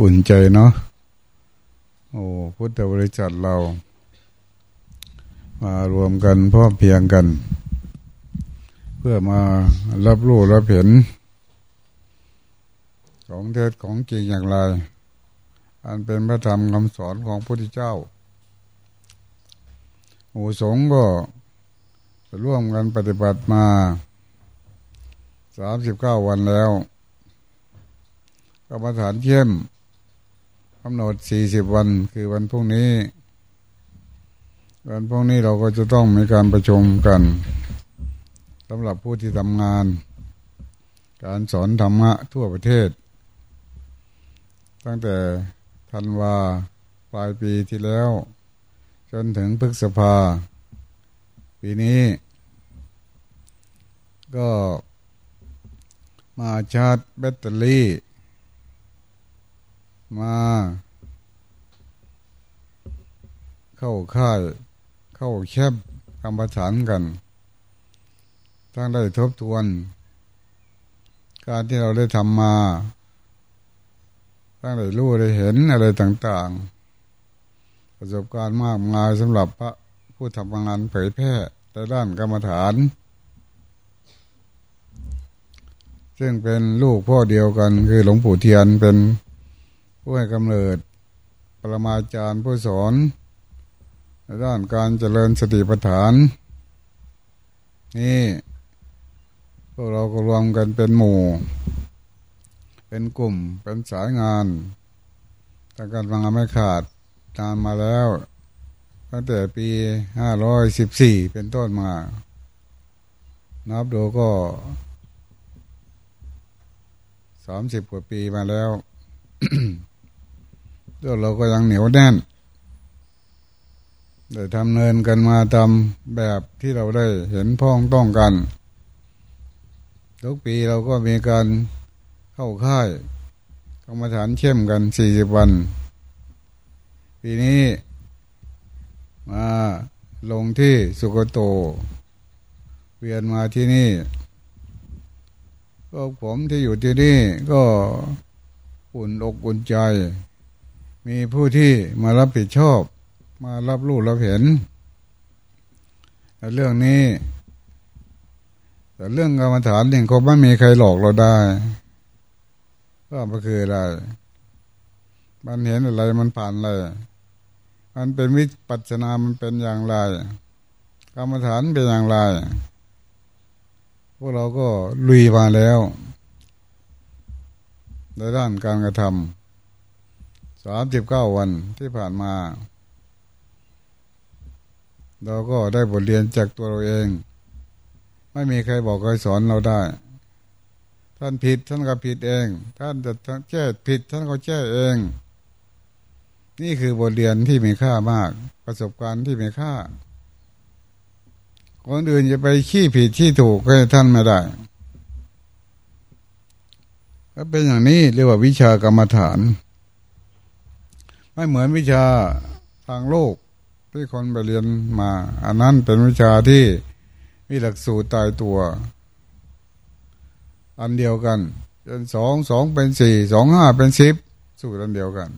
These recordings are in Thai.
อุ่นใจเนาะโอ้พุทธบริจัทเรา มารวมกันพ่อเพียงกัน เพื่อมารับรู้รับเห็น ของเทศของจริงอย่างไร อันเป็นพระธรรมคำสอนของพระพุทธเจ้าหมู่สงฆ์ก็ร่วมกันปฏิบัติมาสามสิบเก้าวันแล้วกรรมฐานเข้ม กำหนดสี่สิบวันคือวันพรุ่งนี้ วันพรุ่งนี้เราก็จะต้องมีการประชุมกันสำหรับผู้ที่ทำงาน การสอนธรรมะทั่วประเทศ ตั้งแต่ธันวาปลายปีที่แล้ว จนถึงพฤษภา ปีนี้ ก็มาชาร์จแบตเตอรี่ มา เข้าค่าย เข้าแคบกรรมฐานกันทั้งได้ทบทวน การที่เราได้ทำมาทั้งได้รู้ได้เห็นอะไรต่างๆ ประสบการณ์มากมายสำหรับพระผู้ทำงานเผยแพร่ในด้านกรรมฐาน ซึ่งเป็นลูกพ่อเดียวกันคือหลวงปู่เทียนเป็น ผู้ให้กำเนิด ปรมาจารย์ผู้สอนในด้านการเจริญสติปัฏฐาน นี่พวกเราก็รวมกันเป็นหมู่ เป็นกลุ่มเป็นสายงานแต่การฟังไม่ขาดนานมาแล้วตั้งแต่ปีห้าร้อยสิบสี่เป็นต้นมา นับดูก็สามสิบกว่าปีมาแล้ว แล้วเราก็ยังเหนียวแน่นได้ทำเนินกันมาทำแบบที่เราได้เห็นพ้องต้องกัน ทุกปีเราก็มีการเข้าค่ายกรรมฐานเข้มกันสี่สิบวัน ปีนี้มาลงที่สุโกโต เวียนมาที่นี่ ก็ผมที่อยู่ที่นี่ก็อุ่นอกอุ่นใจ มีผู้ที่มารับผิดชอบ มารับรู้รับเห็นเรื่องนี้ แต่เรื่องกรรมฐานเองก็ไม่มีใครหลอกเราได้ก็มันคืออะไรมันเห็นอะไรมันผ่านอะไรมันเป็นวิปัสนามันเป็นอย่างไร กรรมฐานเป็นอย่างไร พวกเราก็ลุยมาแล้วในด้านการกระทำ สามสิบเก้าวันที่ผ่านมา เราก็ได้บทเรียนจากตัวเราเอง ไม่มีใครบอกใครสอนเราได้ ท่านผิดท่านก็ผิดเอง ท่านจะแก้ผิดท่านก็แก้เอง นี่คือบทเรียนที่มีค่ามาก ประสบการณ์ที่มีค่าคนอื่นจะไปขี้ผิดขี้ถูกให้ท่านไม่ได้ก็เป็นอย่างนี้เรียกว่าวิชากรรมฐาน ไม่เหมือนวิชาทางโลกที่คนไปเรียนมา อันนั้นเป็นวิชาที่มีหลักสูตรตายตัว อันเดียวกันเป็นสองสองเป็นสี่สองห้าเป็นสิบสูตรอันเดียวกัน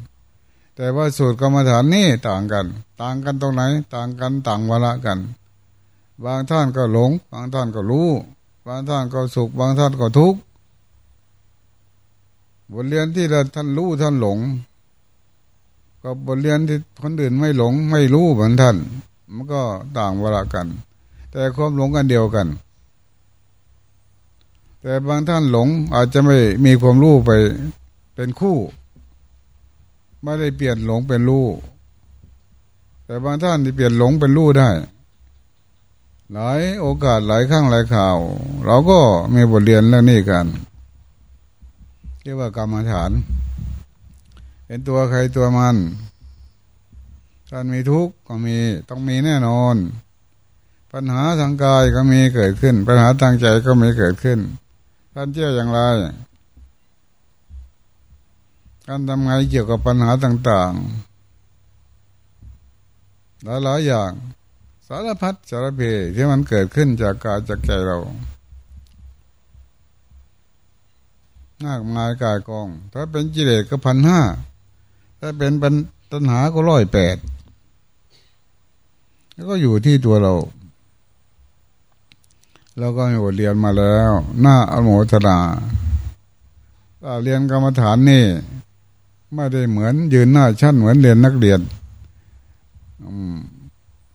แต่ว่าสูตรกรรมฐานนี่ต่างกัน ต่างกันตรงไหน ต่างกันต่างวละกัน บางท่านก็หลง บางท่านก็รู้ บางท่านก็สุข บางท่านก็ทุกข์บทเรียนที่เราท่านรู้ท่านหลง กับบทเรียนที่คนอื่นไม่หลงไม่รู้เหมือนท่าน มันก็ต่างเวลากัน แต่ความหลงกันเดียวกัน แต่บางท่านหลงอาจจะไม่มีความรู้ไปเป็นคู่ ไม่ได้เปลี่ยนหลงเป็นรู้แต่บางท่านที่เปลี่ยนหลงเป็นรู้ได้ หลายโอกาสหลายครั้งหลายข่าว เราก็มีบทเรียนเรื่องนี้กัน เรียกว่ากรรมฐาน เป็นตัวใครตัวมันท่านมีทุกข์ก็มีต้องมีแน่นอน ปัญหาทางกายก็มีเกิดขึ้น ปัญหาทางใจก็มีเกิดขึ้นท่านเชื่ออย่างไรการทำไงเกี่ยวกับปัญหาต่างๆ หลายๆอย่าง สารพัดสารเพที่มันเกิดขึ้นจากกายจากใจเรามมากมายกายกอง ถ้าเป็นกิเลสก็พันห้า ถ้าเป็นปัญตัณหาก็ร้อยแปดแล้วก็อยู่ที่ตัวเราเราก็มีบทเรียนมาแล้ว หน้าอโมทนาเรียนกรรมฐานนี่ ไม่ได้เหมือนยืนหน้าชั้นเหมือนเรียนนักเรียน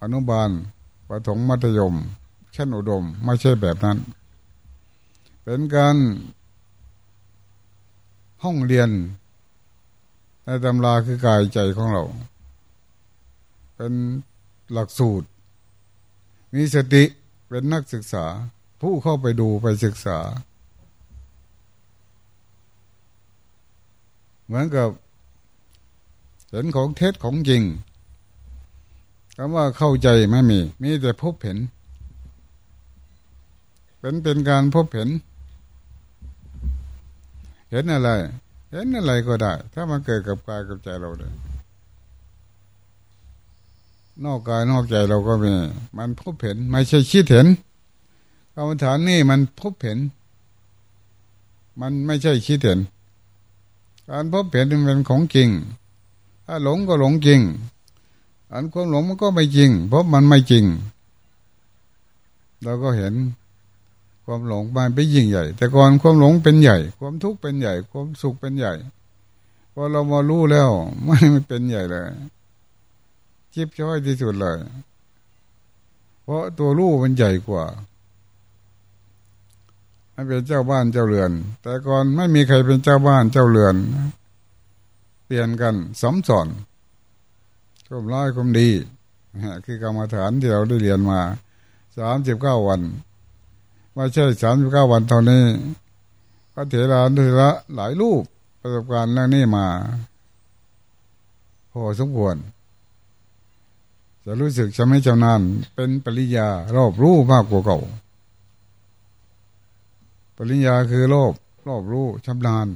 อนุบาลประถมมัธยม ชั้นอุดม ไม่ใช่แบบนั้น เป็นการห้องเรียน ตำราคือกายใจของเรา เป็นหลักสูตร มีสติเป็นนักศึกษา ผู้เข้าไปดูไปศึกษา เหมือนกับเห็นของเท็จของจริงคำว่าเข้าใจไม่มี มีแต่พบเห็น เป็นเป็นการพบเห็น เห็นอะไร เห็นอะไรก็ได้ ถ้ามันเกิดกับกายกับใจเราเลยนอกกายนอกใจเราก็มี มันพบเห็น ไม่ใช่คิดเห็นกรรมฐานนี่มันพบเห็น มันไม่ใช่คิดเห็น การพบเห็นเป็นของจริง ถ้าหลงก็หลงจริง อันความหลงมันก็ไม่จริง เพราะมันไม่จริง เราก็เห็น ความหลงมันเป็นยิ่งใหญ่ แต่ก่อนความหลงเป็นใหญ่ ความทุกข์เป็นใหญ่ ความสุขเป็นใหญ่พอเรามารู้แล้วไม่เป็นใหญ่เลยจิบช้อยที่สุดเลย เพราะตัวลูกมันใหญ่กว่ามันเป็นเจ้าบ้านเจ้าเรือน แต่ก่อนไม่มีใครเป็นเจ้าบ้านเจ้าเรือนเปลี่ยนกันสมสอนคุมร้ายคุมดีคือกรรมฐานที่เราได้เรียนมาสามสิบเก้าวัน ไม่ใช่สามสิบเก้าวันเท่านี้พระเถระเถระหลายรูปประสบการณ์เรื่องนี้มาพอสมควรจะรู้สึกจะไม่จำนานเป็นปริยารอบรู้มากกว่าเก่า ปริญญาคือโลภรอบรู้ชำนาญ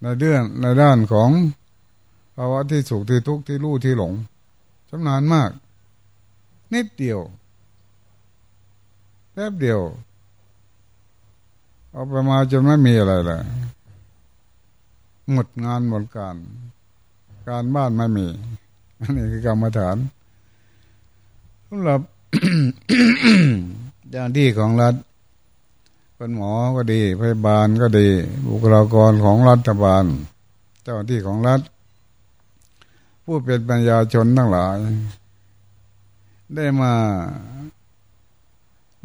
ในเรื่องในด้านของภาวะที่สุขที่ทุกข์ที่รู้ที่หลงชำนาญมาก นิดเดียว แป๊บเดียว เอาไปมาจนไม่มีอะไรเลยหมดงานหมดการ การบ้านไม่มีอันนี้คือกรรมฐานสำหรับเจ้าที่ของรัฐเป็นหมอก็ดีพยาบาลก็ดี บุคลากรของรัฐบาล เจ้าที่ของรัฐ ผู้เป็นปัญญาชนทั้งหลาย ได้มา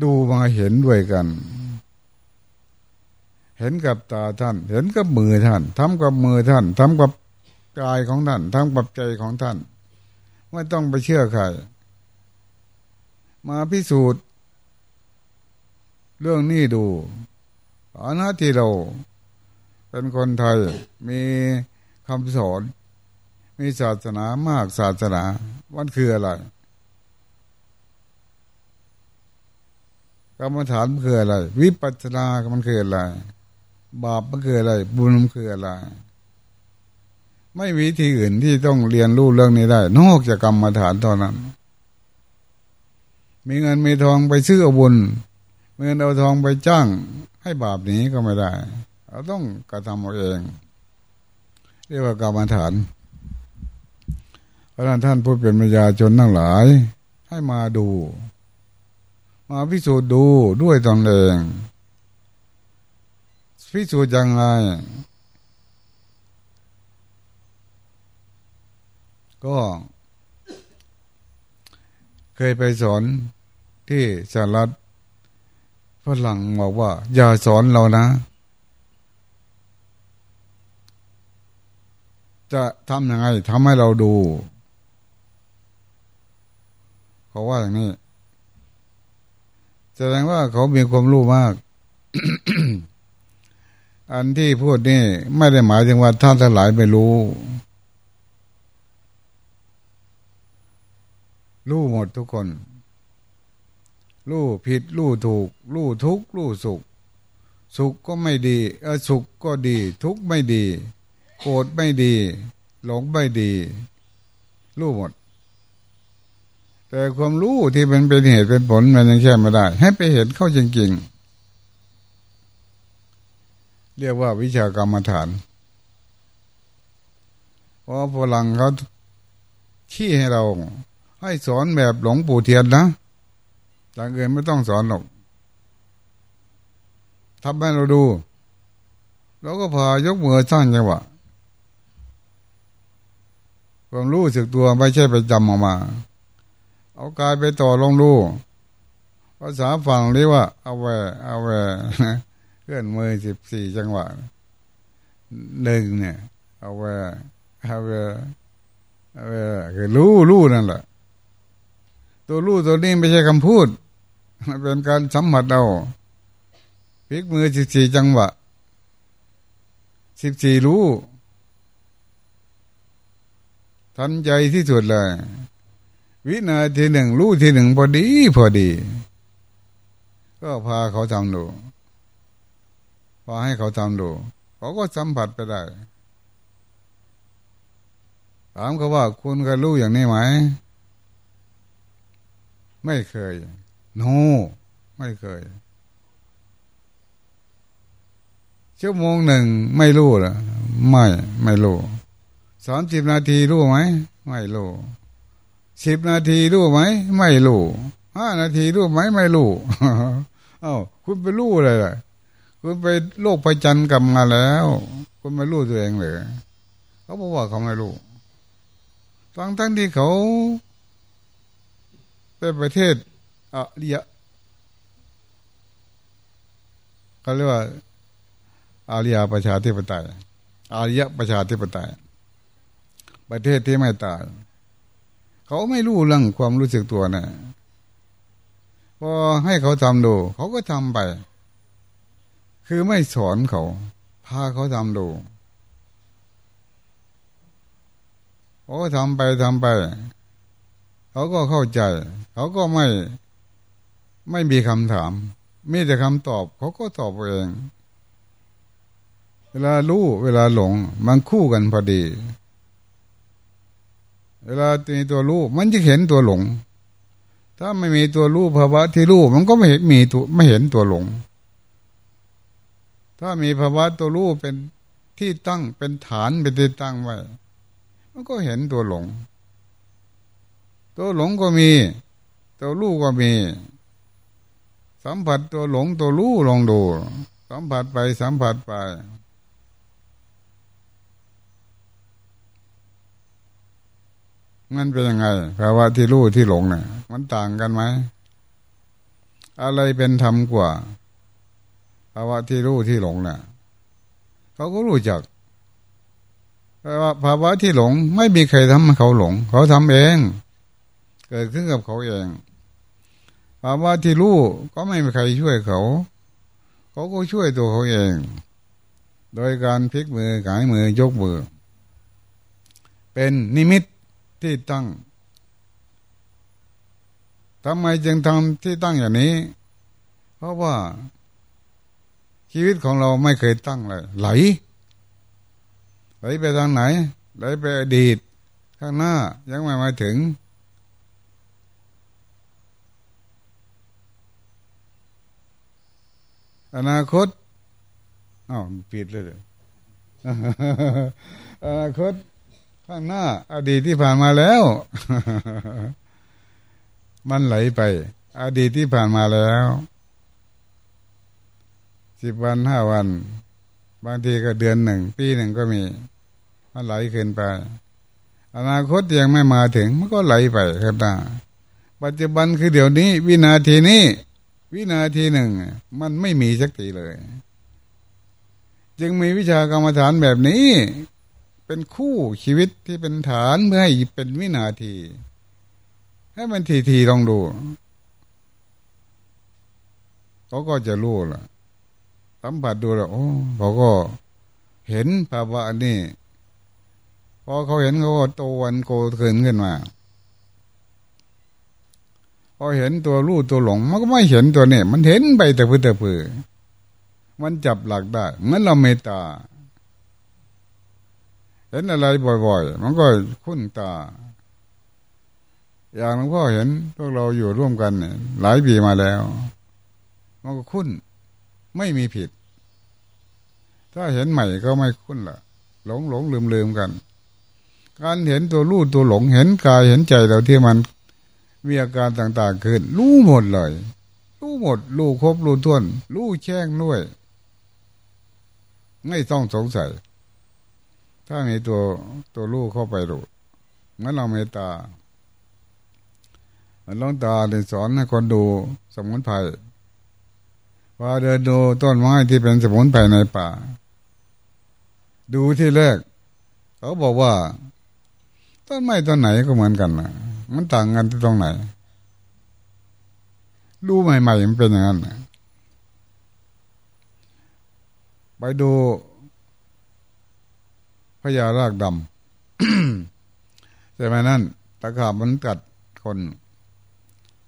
ดูมาเห็นด้วยกัน เห็นกับตาท่าน เห็นกับมือท่านทำกับมือท่านทำกับกายของท่านทำกับใจของท่าน ไม่ต้องไปเชื่อใคร มาพิสูจน์ เรื่องนี้ดูอานาที่เราเป็นคนไทยมีคำสอน มีศาสนามากศาสนาวันคืออะไร รรมฐานมันคืออะไร วิปัสสนามันคืออะไร บาปมันคืออะไร บุญมันคืออะไร ไม่มีที่อื่นที่ต้องเรียนรู้เรื่องนี้ได้ นอกจากกรรมฐานเท่านั้น มีเงินมีทองไปซื้ออาวุธมีเงินเอาทองไปจ้าง ให้บาปนี้ก็ไม่ได้ เราต้องกระทำเอาเอง เรียกว่ากรรมฐานเพราะนั้นท่านผู้เป็นมายาจนทั้งหลาย ให้มาดู มาพิสูจน์ดูด้วยตนเองพิสูจน์ยังไง ก็ เคยไปสอนที่สหรัฐฝรั่งบอกว่า อย่าสอนเรานะ จะทำยังไงทำให้เราดู เขาว่าอย่างนี้ แสดงว่าเขามีความรู้มาก อันที่พูดนี่ไม่ได้หมายถึงว่าท่านทั้งหลายไม่รู้ รู้หมดทุกคน รู้ผิด รู้ถูก รู้ทุกรู้สุข สุขก็ไม่ดีเออสุขก็ดี ทุกไม่ดี โกรธไม่ดี หลงไม่ดี รู้หมด แต่ความรู้ที่มันเป็นเหตุเป็นผลมันยังแค่ไม่ได้ ให้ไปเห็นเข้าจริงๆ เรียกว่าวิชากรรมฐานเพราะพลังเขาขี้ให้เรา ให้สอนแบบหลวงปู่เทียนนะอย่างอื่นไม่ต้องสอนหรอกทำให้เราดูแล้วก็พายกมือสร้างจังหวะความรู้สึกตัวไม่ใช่ไปจำออกมา เอากายไปต่อลงดูภาษาฝั่งเรียกว่าเอาแวเอาแวเคลื่อนมือสิบสี่จังหวะหนึ่งเนี่ย เอาแวเอาแวเอาแวคือรู้รู้นั่นแหละ ตัวรู้ตัวนี้ไม่ใช่คำพูดมันเป็นการสัมผัสเอาพลิกมือสิบสี่จังหวะสิบสี่รู้ทันใจที่สุดเลย วินาทีหนึ่งรู้ทีหนึ่งพอดีพอดี ก็พาเขาทำดูพอให้เขาทำดูเขาก็สัมผัสไปได้ถามเขาว่าคุณเคยรู้อย่างนี้ไหม ไม่เคย โนไม่เคย ชั่วโมงหนึ่งไม่รู้หรอไม่ ไม่รู้สามสิบนาทีรู้ไหม ไม่รู้ สิบนาทีรู้ไหมไม่รู้ห้านาทีรู้ไหมไม่รู้เอ้าคุณไปรู้อะไรล่ะคุณไปโลกไปจันกลับมาแล้ว คุณไม่รู้ตัวเองเลยเขาบอกว่าเขาไม่รู้ทั้งทั้งที่เขาเป็นประเทศอะเรียเขาเรียกว่าอาริยประชาธิปไตยอาริยประชาธิปไตย ประเทศที่ไม่ตาย เขาไม่รู้เรื่องความรู้สึกตัวนะพอให้เขาทำดู เขาก็ทำไป คือไม่สอนเขา พาเขาทำดูเขาก็ทำไปทำไป เขาก็เข้าใจ เขาก็ไม่ไม่มีคำถาม มีแต่คำตอบ เขาก็ตอบเอง เวลารู้เวลาหลง มันคู่กันพอดี เวลาตีตัวรู้มันจะเห็นตัวหลง ถ้าไม่มีตัวรู้ภาวะที่รู้มันก็ไม่เห็นมีตัวไม่เห็นตัวหลง ถ้ามีภาวะตัวรู้เป็นที่ตั้งเป็นฐานเป็นที่ตั้งไว้ มันก็เห็นตัวหลง ตัวหลงก็มี ตัวรู้ก็มี สัมผัสตัวหลงตัวรู้ลองดู สัมผัสไปสัมผัสไป มันเป็นยังไงภาวะที่รู้ที่หลงเนี่ยมันต่างกันไหม อะไรเป็นธรรมกว่าภาวะที่รู้ที่หลงเนะ่ะ เขาก็รู้จักว่าภาวะที่หลง ไม่มีใครทำให้เขาหลง เขาทำเอง เกิดขึ้นกับเขาเองภาวะที่รู้ก็ไม่มีใครช่วยเขา เขาก็ช่วยตัวเขาเอง โดยการพลิกมือหายมือยกมือ เป็นนิมิต ที่ตั้งทำไมจึงทำที่ตั้งอย่างนี้ เพราะว่า ชีวิตของเราไม่เคยตั้งเลย ไหล ไหลไปทางไหน ไหลไปอดีต ข้างหน้ายังไม่มาถึง อนาคตอ้าวปิดเลยอนาคต ข้างหน้าอดีตที่ผ่านมาแล้ว มันไหลไป อดีตที่ผ่านมาแล้วสิบวันห้าวัน บางทีก็เดือนหนึ่ง ปีหนึ่งก็มี มันไหลขึ้นไป อนาคตยังไม่มาถึง มันก็ไหลไปครับตาปัจจุบันคือเดี๋ยวนี้ วินาทีนี้ วินาทีหนึ่ง มันไม่มีสักทีเลย จึงมีวิชากรรมฐานแบบนี้ เป็นคู่ชีวิตที่เป็นฐานเพื่อให้เป็นวินาที ให้มันทีทีลองดูเขาก็จะรู้ล่ะสัมผัสดูแล้วโอ้เขาก็เห็นภาวะนี้พอเขาเห็นเขาก็โตวันโกเกินขึ้นมาพอเห็นตัวรู้ตัวหลง มันก็ไม่เห็นตัวเนี่ย มันเห็นไปแต่พื้นแต่พื้นมันจับหลักได้เหมือนเราเมตตา เห็นอะไรบ่อยๆ มันก็คุ้นตา อย่างหลวงพ่อเห็นพวกเราอยู่ร่วมกันหลายปีมาแล้ว มันก็คุ้น ไม่มีผิด ถ้าเห็นใหม่ก็ไม่คุ้นละหลงหลงลืมลืมกัน การเห็นตัวรู้ตัวหลงเห็นกายเห็นใจเราที่มันมีอาการต่างๆขึ้น รู้หมดเลย รู้หมด รู้ครบรู้ท้วน รู้แช่งด้วย ไม่ต้องสงสัย ถ้ามีตัวตัวรู้เข้าไปรู้เมื่อเราเมตตาหลวงตาได้สอนให้คนดูสมุนไพรพอเดินดูต้นไม้ที่เป็นสมุนไพรในป่า ดูที่แรก เขาบอกว่า ต้นไม้ต้นไหนก็เหมือนกันนะมันต่างกันที่ตรงไหน ดูใหม่ๆมันเป็นอย่างนั้นไปดู พญารากดำแต่ไหมนั่นตะขาบมันกัดคน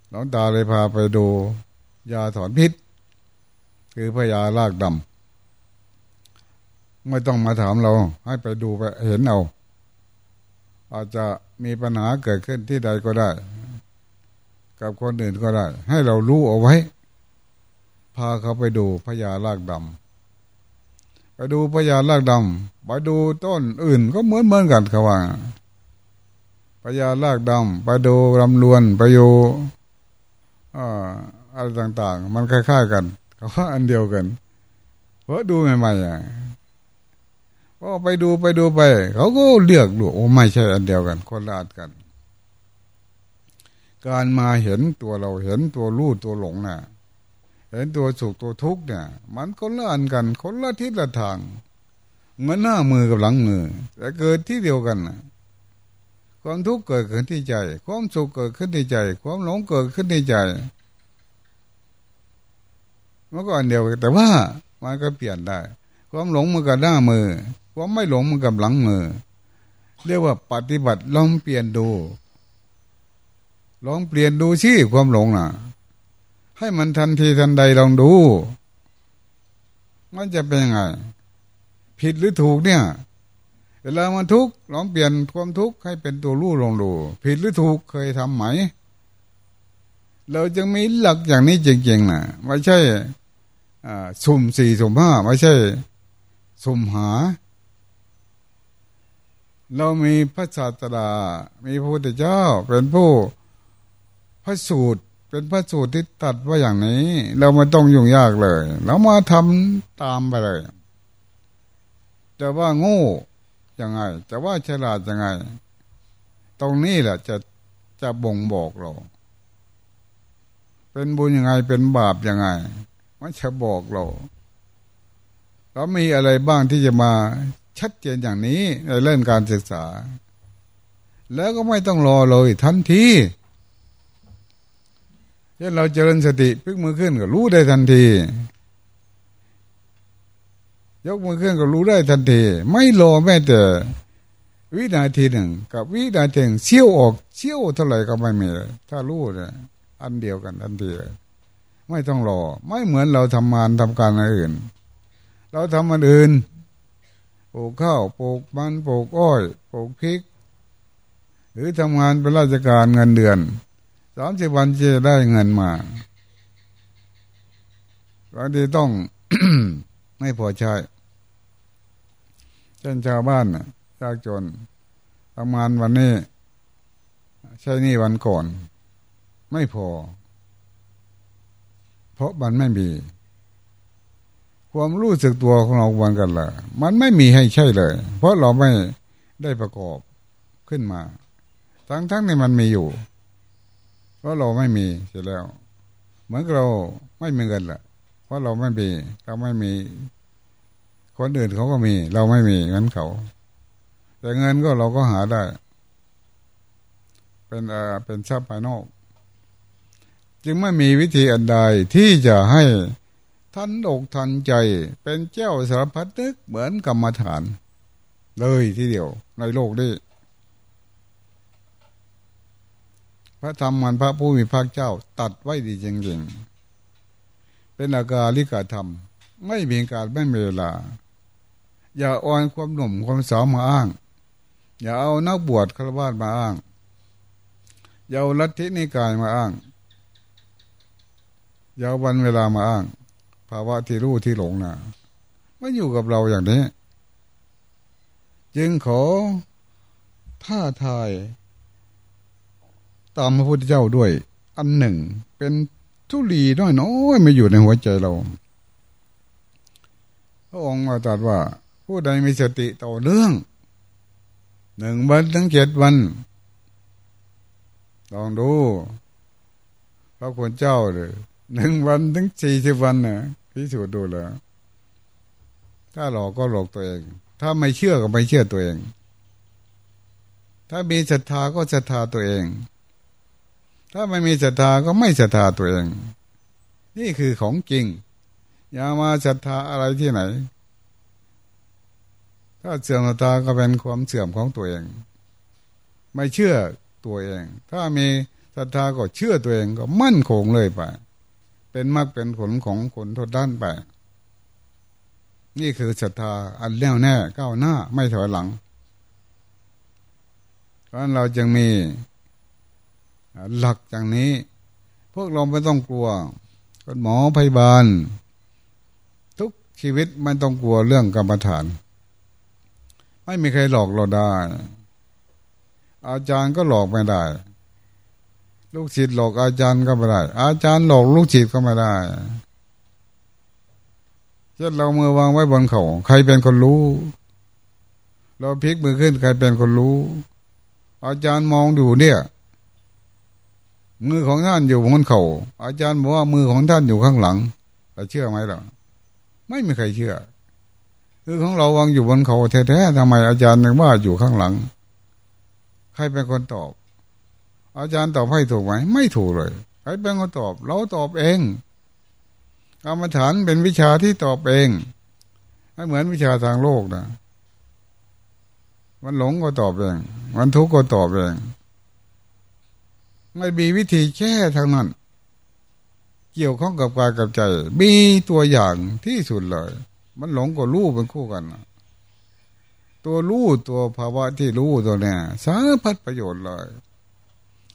หลวงตาเลยพาไปดู ยาถอนพิษ คือพญารากดำไม่ต้องมาถามเรา ให้ไปดูไปเห็นเอาอาจจะมีปัญหาเกิดขึ้นที่ใดก็ได้ กับคนอื่นก็ได้ ให้เรารู้เอาไว้ พาเขาไปดูพญารากดำ ไปดูพญารากดำไปดูต้นอื่นก็เหมือนเหมือนกันเขาว่าพญารากดำไปดูลำลวนไปดูอะไรต่างๆ มันคล้ายๆกันเขาว่าอันเดียวกันเพราะดูใหม่ๆอะก็ไปดูไปดูไป เขาก็เลือกดูโอ้ไม่ใช่อันเดียวกัน คนละอันกัน การมาเห็นตัวเราเห็นตัวรู้ตัวหลงนะ่ะ เห็นตัวสุขตัวทุกข์เนี่ย มันคนละอันกัน คนละทิศละทางเหมือนหน้ามือกับหลังมือแต่เกิดที่เดียวกันความทุกข์เกิดขึ้นที่ใจ ความสุขเกิดขึ้นที่ใจ ความหลงเกิดขึ้นที่ใจมันก็อันเดียวกันแต่ว่ามันก็เปลี่ยนได้ ความหลงมันกับหน้ามือ ความไม่หลงมันกับหลังมือ เรียกว่าปฏิบัติลองเปลี่ยนดู ลองเปลี่ยนดูสิความหลงน่ะ ให้มันทันทีทันใดลองดู มันจะเป็นยังไง ผิดหรือถูกเนี่ย เวลามันทุกข์ลองเปลี่ยนความทุกข์ให้เป็นตัวรู้ลองดู ผิดหรือถูกเคยทำไหม เราจึงมีหลักอย่างนี้จริงๆนะไม่ใช่สุ่มสี่สุ่มห้าไม่ใช่ สุ่มหา เรามีพระศาสดา มีพระพุทธเจ้าเป็นผู้พระสูตร เป็นพระสูตรที่ตัดว่าอย่างนี้ เราไม่ต้องยุ่งยากเลยเรามาทำตามไปเลยแต่ว่าโง่ยังไง จะว่าฉลาดยังไง ตรงนี้แหละจะจะบ่งบอกเรา เป็นบุญยังไงเป็นบาปยังไงมันจะบอกเราแล้วมีอะไรบ้างที่จะมาชัดเจนอย่างนี้ในเรื่องการศึกษา แล้วก็ไม่ต้องรอเลยทันที เช่นเราเจริญสติพลิกมือขึ้นก็รู้ได้ทันที ยกมือขึ้นก็รู้ได้ทันที ไม่รอแม้แต่วินาทีหนึ่ง กับวินาทีหนึ่งเชี่ยวออกเชี่ยวเท่าไหร่ก็ไม่มีถ้ารู้เนี่ยอันเดียวกันทันทีไม่ต้องรอ ไม่เหมือนเราทำงานทำการอะไรอื่น เราทำอันอื่นปลูกข้าวปลูกมันปลูกอ้อยปลูกพริก หรือทำงานเป็นราชการเงินเดือน สามสิบวันจะได้เงินมาบางทีต้องไม่พอใช้ช่นชาวบ้านยากจนทำงานวันนี้ ใช่นี่วันก่อน ไม่พอ เพราะมันไม่มี ความรู้สึกตัวของเราวันกันละมันไม่มีให้ใช่เลย เพราะเราไม่ได้ประกอบขึ้นมา ทั้งทั้งนี้มันมีอยู่ ราะเราไม่มีเสร็จแล้ว เหมือนเราไม่มีเงินละเพราะเราไม่มีเราไม่มี คนอื่นเขาก็มี เราไม่มีเงินเขา แต่เงินก็เราก็หาได้ เป็นเอ่อเป็นทรัพย์ภายนอก จึงไม่มีวิธีอันใดที่จะให้ท่านอกทันใจ เป็นเจ้าสารพัดนึกเหมือนกรรมฐาน เลยทีเดียวในโลกนี้ พระธรรมมันพระผู้มีพระเจ้าตัดไว้ดีจริงๆ เป็นอาการลิกาธรรม ไม่มีการไม่มีเวลา อย่าอ่อนความหนุ่มความสาวมาอ้าง อย่าเอานักบวชฆราวาสมาอ้าง อย่าเอาลัทธินิกายมาอ้าง อย่าวันเวลามาอ้าง ภาวะที่รู้ที่หลงนะไม่อยู่กับเราอย่างนี้ จึงขอท่าทาย ตามพระพุทธเจ้าด้วย อันหนึ่ง เป็นทุลีน้อยน้อยมาอยู่ในหัวใจเรา พระองค์ตรัสว่า ผู้ใดมีสติต่อเรื่องหนึ่งวันทั้งเจ็ดวันลองดูพระคุณเจ้าเลยหนึ่งวันถึงสี่สิบวันนะพิสูจน์ดูแล้ว ถ้าหลอกก็หลอกตัวเอง ถ้าไม่เชื่อก็ไม่เชื่อตัวเอง ถ้ามีศรัทธาก็ศรัทธาตัวเอง ถ้าไม่มีศรัทธาก็ไม่ศรัทธาตัวเอง นี่คือของจริง อย่ามาศรัทธาอะไรที่ไหน ถ้าเสื่อมศรัทธาก็เป็นความเสื่อมของตัวเอง ไม่เชื่อตัวเอง ถ้ามีศรัทธาก็เชื่อตัวเองก็มั่นคงเลยไป เป็นมากเป็นผลของผลทดด้านไป นี่คือศรัทธาอันแน่วแน่ก้าวหน้าไม่ถอยหลัง เพราะเราจึงมี หลักอย่างนี้ พวกเราไม่ต้องกลัวคนหมอพยาบาล ทุกชีวิตไม่ต้องกลัวเรื่องกรรมฐาน ไม่มีใครหลอกเราได้ อาจารย์ก็หลอกไม่ได้ ลูกศิษย์หลอกอาจารย์ก็ไม่ได้ อาจารย์หลอกลูกศิษย์ก็ไม่ได้เช่นเรามือวางไว้บนเขาใครเป็นคนรู้ เราพลิกมือขึ้นใครเป็นคนรู้ อาจารย์มองดูเนี่ย มือของท่านอยู่บนเขาอาจารย์บอกว่ามือของท่านอยู่ข้างหลังเราเชื่อไหมล่ะ ไม่มีใครเชื่อ คือของเราวางอยู่บนเขาแท้ๆทำไมอาจารย์นึกว่าอยู่ข้างหลัง ใครเป็นคนตอบ อาจารย์ตอบให้ถูกไหมไม่ถูกเลย ใครเป็นคนตอบ เราตอบเองกรรมฐานเป็นวิชาที่ตอบเองไม่เหมือนวิชาทางโลกนะมันหลงก็ตอบเอง มันทุกข์ก็ตอบเอง ไม่มีวิธีแค่ทางนั้น เกี่ยวข้องกับกายกับใจ มีตัวอย่างที่สุดเลย มันหลงกับรู้เป็นคู่กัน ตัวรู้ตัวภาวะที่รู้ตัวเนี้ยสารพัดประโยชน์เลย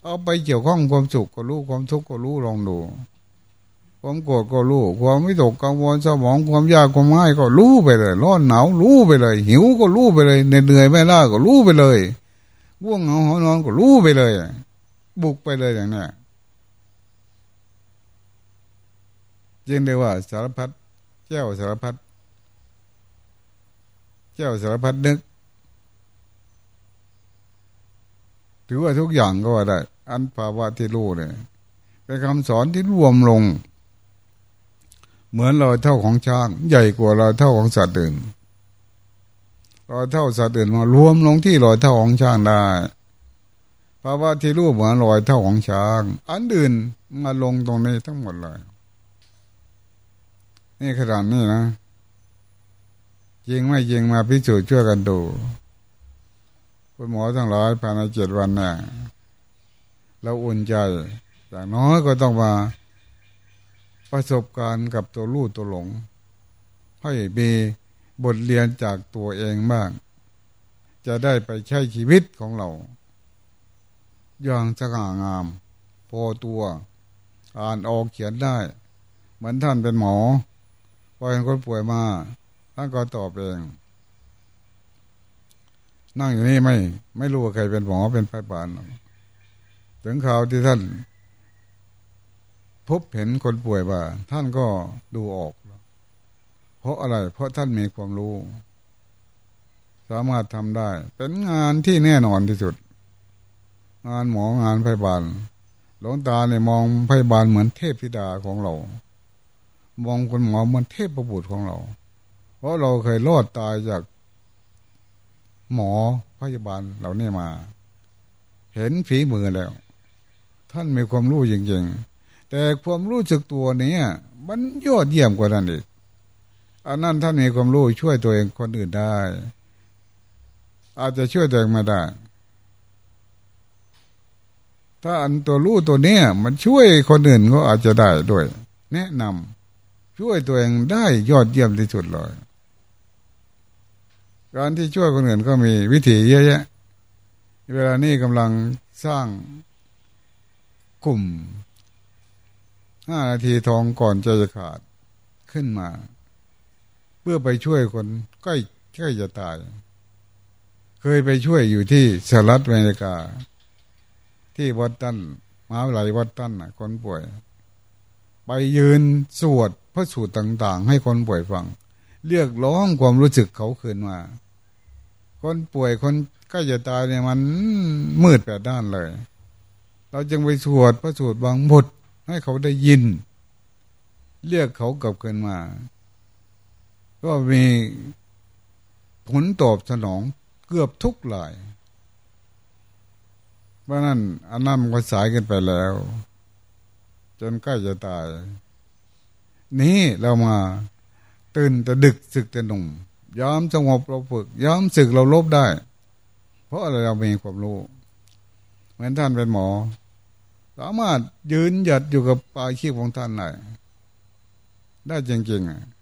เอาไปเกี่ยวข้องความสุขก็รู้ความทุกข์ก็รู้ลองดูความโกรธก็รู้ ความไม่ตกกังวลสมองความยากความง่ายก็รู้ไปเลย ร้อนหนาวรู้ไปเลย หิวก็รู้ไปเลยเหนื่อยไม่ล่าก็รู้ไปเลยว่วงเหงาหอนอนก็รู้ไปเลย บุกไปเลยอย่างนี้จึงได้ว่าสารพัดเจ้าสารพัดเจ้าสารพัดนึก ถือว่าทุกอย่างก็ว่าได้ อันภาวะที่รู้เนี่ยเป็นคำสอนที่รวมลง เหมือนเราเท่าของช้าง ใหญ่กว่าเราเท่าของสัตว์อื่นเราเท่าสัตว์อื่นมารวมลงที่รอยเท่าของช้างได้ ภาวะที่รู้เหมือนรอยเท่าของช้าง อันอื่นมาลงตรงนี้ทั้งหมดเลย นี่ขนาดนี้นะจริงไม่จริงมาพิสูจน์ช่วยกันดูคุณหมอทั้งหลายภายในเจ็ดวันเนี่ยเราอุ่นใจ อย่างน้อยก็ต้องมาประสบการณ์กับตัวลูกตัวหลงให้มีบทเรียนจากตัวเองบ้าง จะได้ไปใช้ชีวิตของเรา อย่างสง่างาม พอตัว อ่านออกเขียนได้ เหมือนท่านเป็นหมอพอเห็นคนป่วยมาท่านก็ตอบเองนั่งอยู่นี่ไม่ ไม่รู้ว่าใครเป็นหมอเป็นพยาบาลถึงข่าวที่ท่าน พบเห็นคนป่วยว่าท่านก็ดูออก เพราะอะไร เพราะท่านมีความรู้ สามารถทำได้ เป็นงานที่แน่นอนที่สุด งานหมองานพยาบาลหลวงตาเนี่ยมองพยาบาลเหมือนเทพธิดาของเรา มองคนหมอเหมือนเทพประบุตรของเรา เพราะเราเคยรอดตายจากหมอพยาบาลเหล่านี้มา เห็นฝีมือแล้ว ท่านมีความรู้จริงๆ แต่ความรู้สึกตัวนี้มันยอดเยี่ยมกว่านั้นอีกอันนั้นท่านมีความรู้ช่วยตัวเองคนอื่นได้ อาจจะช่วยตัวเองมาได้ ถ้าอันตัวรู้ตัวเนี้ยมันช่วยคนอื่นก็อาจจะได้ด้วย แนะนำช่วยตัวเองได้ยอดเยี่ยมที่สุดเลยการที่ช่วยคนอื่นก็มีวิธีเยอะแยะ เวลานี้กำลังสร้างกลุ่มห้านาทีทองก่อนจะขาดขึ้นมา เพื่อไปช่วยคนใกล้ใกล้จะตาย เคยไปช่วยอยู่ที่สหรัฐอเมริกา ที่วัดตั้นมหาวิทยาลัยวัดตั้นคนป่วย ไปยืนสวดพระสูตรต่าง ๆ ให้คนป่วยฟัง เรียกร้องความรู้สึกเขาคืนมา คนป่วยคนใกล้จะตายเนี่ยมันมืดแปดด้านเลย เราจึงไปสวดพระสูตรบางบทให้เขาได้ยิน เรียกเขากลับคืนมา ก็มีผลตอบสนองเกือบทุกหลาย ราะนั้นอันนั้นมันก็สายกันไปแล้ว จนใกล้จะตาย นี้เรามาตื่นแต่ดึกสึกแต่หนุ่มยอมสงบเราฝึกยอมสึกเราลบได้ เพราะอะไรเรามีความรู้เหมือนท่านเป็นหมอ สามารถยืนหยัดอยู่กับปลายขี้ของท่านได้ได้จริงๆ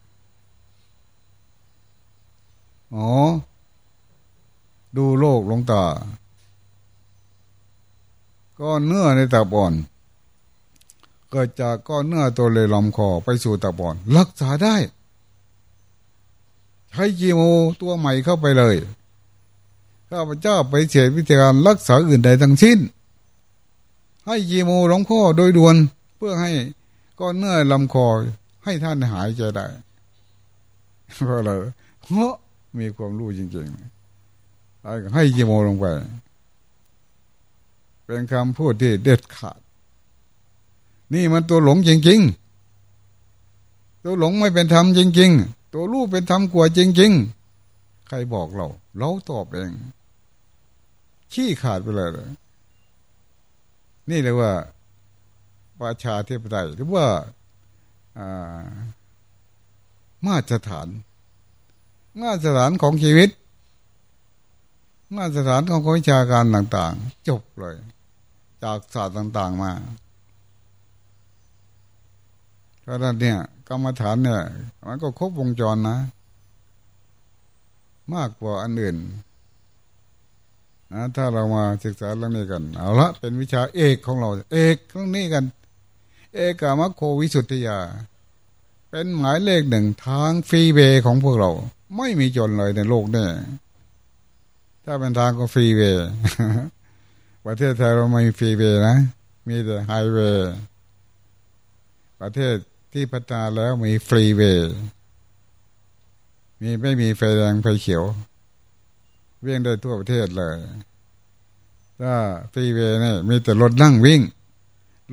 อ๋อ ดูโลกลงตา ก้อนเนื้อในตับอนเกิดจากก้อนเนื้อตัวเลยลำคอไปสู่ตับอนรักษาได้ ใช้กีโมตัวใหม่เข้าไปเลยข้าพเจ้าไปเสียวิธีการรักษาอื่นใดทั้งสิ้น ให้กีโมหลงคอโดยด่วนเพื่อให้ก้อนเนื้อลำคอให้ท่านหายใจได้เพราะอะไรเพราะมีความรู้จริงๆให้กีโมลงไป เป็นคำพูดที่เด็ดขาด นี่มันตัวหลงจริง ๆ ตัวหลงไม่เป็นธรรมจริง ๆ ตัวรู้เป็นธรรมกว่าจริง ๆ ใครบอกเรา เราตอบเอง ขี้ขาดไปเลยนี่เรียกว่าประชาธิปไตยหรือว่ามาตรฐาน มาตรฐานของชีวิต มาตรฐานของวิชาการต่าง ๆ จบเลย จากศาสตร์ต่าง ๆ มาเพราะนั้นเนี่ยกรรมฐานเนี่ยมันก็ครบวงจรนะ มากกว่าอันอื่นนะถ้าเรามาศึกษาเรื่องนี้กัน เอาละเป็นวิชาเอกของเรา เอกเรื่องนี้กัน เอกามัคโควิสุทธิยา เป็นหมายเลขหนึ่งทาง freeway ของพวกเรา ไม่มีจนเลยในโลกนี้ถ้าเป็นทางก็ freeway ประเทศไทยเราไม่มี freeway นะ มีแต่ไฮเวย์ประเทศที่พัฒนาแล้วมี freeway มีไม่มีไฟแดงไฟเขียววิ่งได้ทั่วประเทศเลยถ้า freeway เนี่ยมีแต่รถนั่งวิ่ง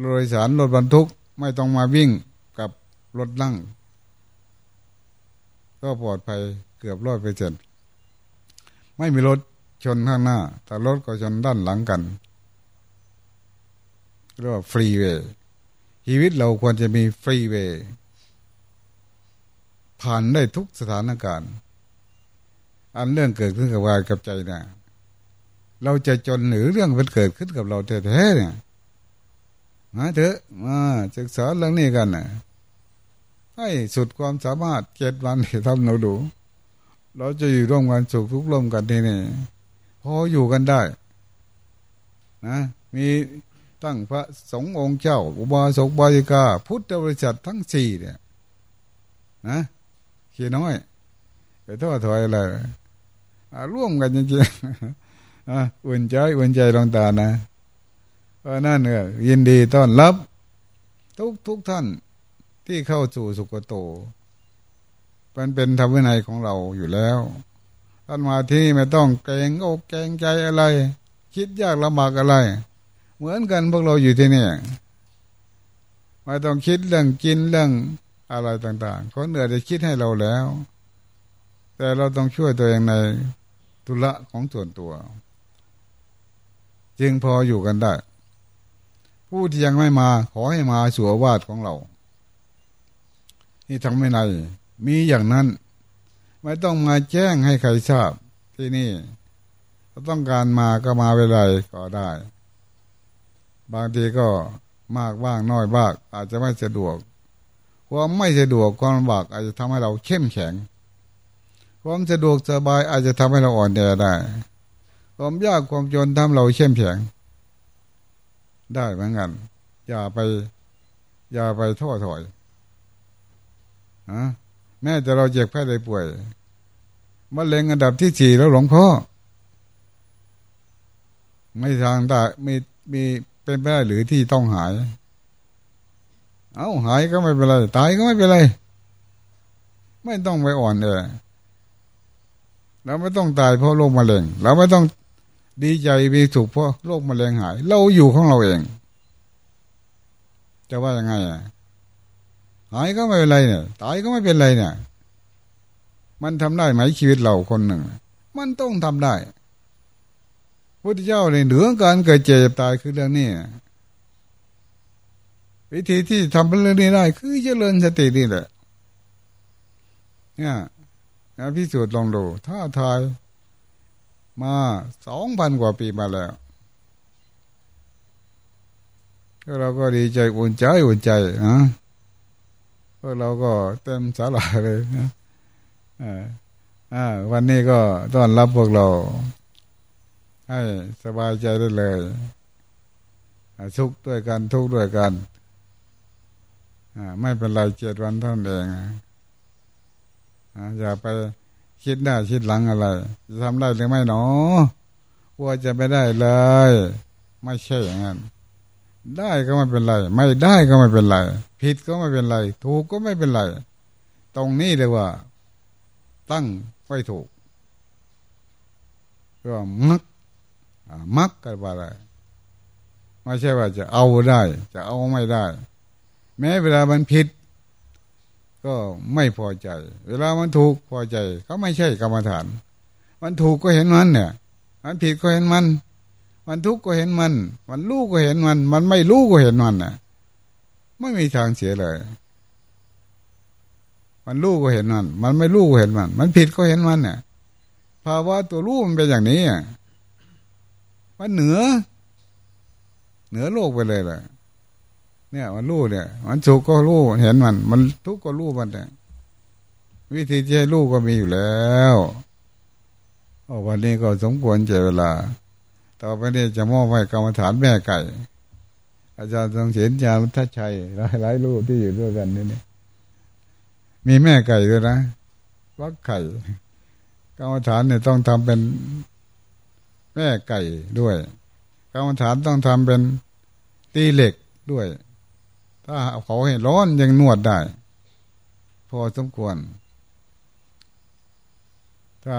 รถโดยสารรถบรรทุกไม่ต้องมาวิ่งกับรถนั่ง ก็ปลอดภัยเกือบร้อยเปอร์เซ็นต์ไม่มีรถ ชนข้างหน้า แต่รถก็ชนด้านหลังกันเรียกว่า freeway ชีวิตเราควรจะมี freeway ผ่านได้ทุกสถานการณ์ อันเรื่องเกิดขึ้นกับกายกับใจนะเราจะจนหรือเรื่องมันเกิดขึ้นกับเราแท้ๆเนี่ยมาเถอะมาศึกษาเรื่องนี้กันนะให้สุดความสามารถเจ็ดวันที่ทำเราดู เราจะอยู่ร่วมกันสุขทุกข์ร่วมกันที่นี่ พออยู่กันได้นะมีตั้งพระสงฆ์องค์เจ้า อุบาสกบายิกา พุทธบริษัททั้งสี่เนี่ยนะเขียน้อยไปทอดถอยอะไรร่วมกันจริงๆอุ่นใจอุ่นใจลงตานะเพราะนั่นเนี่ยยินดีต้อนรับ ทุกทุกท่านที่เข้าสู่สุกโตเป็นเป็นธรรมวินัยของเราอยู่แล้ว ท่านมาที่ไม่ต้องเกรงอกเกรงใจอะไร คิดยากลำบากอะไร เหมือนกันพวกเราอยู่ที่นี่ไม่ต้องคิดเรื่องกินเรื่องอะไรต่าง ๆ คนเหนือจะคิดให้เราแล้ว แต่เราต้องช่วยตัวเองในธุระของส่วนตัว จึงพออยู่กันได้ ผู้ที่ยังไม่มาขอให้มาสัววาดของเรา นี่ทั้งไม่ในมีอย่างนั้น ไม่ต้องมาแจ้งให้ใครทราบที่นี่ถ้าต้องการมาก็มาเวลาก็ได้ บางทีก็มากบ้างน้อยบ้างอาจจะไม่สะดวกความไม่สะดวกความลำบากอาจจะทำให้เราเข้มแข็ง ความสะดวกสบายอาจจะทำให้เราอ่อนแอได้ ความยากความจนทำเราเข้มแข็ง ได้เหมือนกัน อย่าไป อย่าไปท้อถอยอะ แม้จะเราเจ็บแค่ได้ป่วยมะเร็งอันดับที่สี่แล้วหลวงพ่อ ไม่ทางได้มีมีเป็นไปได้หรือที่ต้องหาย เอาหายก็ไม่เป็นไรตายก็ไม่เป็นไร ไม่ต้องไปอ่อนเลยเราไม่ต้องตายเพราะโรคมะเร็งเราไม่ต้องดีใจมีสุขเพราะโรคมะเร็งหาย เราอยู่ของเราเอง จะว่ายังไงอะ หายก็ไม่เป็นไรเนี่ย ตายก็ไม่เป็นไรเนี่ย มันทำได้ไหมชีวิตเราคนหนึ่ง มันต้องทำได้พุทธเจ้าในเหนือการเกิดเจ็บตายคือเรื่องนี้วิธีที่ทำเรื่องนี้ได้ คือเจริญสตินี่แหละ เนี่ยนะพิสูจน์ลองดูถ้าทายมาสองพันกว่าปีมาแล้วก็เราก็ดีใจอุ่นใจอุ่นใจนะ วกเราก็เต็มสาลาเลยนะอ่าวันนี้ก็ต้อนรับพวกเรา ให้สบายใจได้เลยทุกด้วยกันทุกด้วยกันไม่เป็นไรเจ็ดวันเท่านั้นเองอย่าไปคิดหน้าคิดหลังอะไร จะทำได้หรือไม่หนอว่าจะไม่ได้เลย ไม่ใช่อย่างนั้น ได้ก็ไม่เป็นไร ไม่ได้ก็ไม่เป็นไร ผิดก็ไม่เป็นไร ถูกก็ไม่เป็นไร ตรงนี้เลยว่า ตั้งไว้ถูกก็มักมักกันว่าอะไรไม่ใช่ว่าจะเอาได้ จะเอาไม่ได้ แม้เวลามันผิด ก็ไม่พอใจ เวลามันถูกพอใจ เขาไม่ใช่กรรมฐาน มันถูกก็เห็นมันเนี่ย มันผิดก็เห็นมัน มันทุกข์ก็เห็นมัน มันรู้ก็เห็นมัน มันไม่รู้ก็เห็นมันน่ะไม่มีทางเสียเลย มันรู้ก็เห็นมัน มันไม่รู้ก็เห็นมัน มันผิดก็เห็นมันเนี่ยภาวะตัวรู้มันเป็นอย่างนี้อะมันเหนือ เหนือโลกไปเลยแหละเนี่ยมันรู้เนี่ย มันสุขก็รู้เห็นมัน มันทุกข์ก็รู้มันเนี่ยวิธีที่ให้รู้ก็มีอยู่แล้ววันนี้ก็สมควรเจเวลา ต่อไปนี้จะมอบให้กรรมฐานแม่ไก่ อาจารย์ทรงเฉียนจารุทัชชัยหลายหลายลูกที่อยู่ด้วยกันนี่นี่มีแม่ไก่ด้วยนะวักไข่กรรมฐานเนี่ยต้องทำเป็นแม่ไก่ด้วยกรรมฐานต้องทำเป็นตีเหล็กด้วย ถ้าเขาให้ร้อนยังนวดได้ พอสมควร ถ้า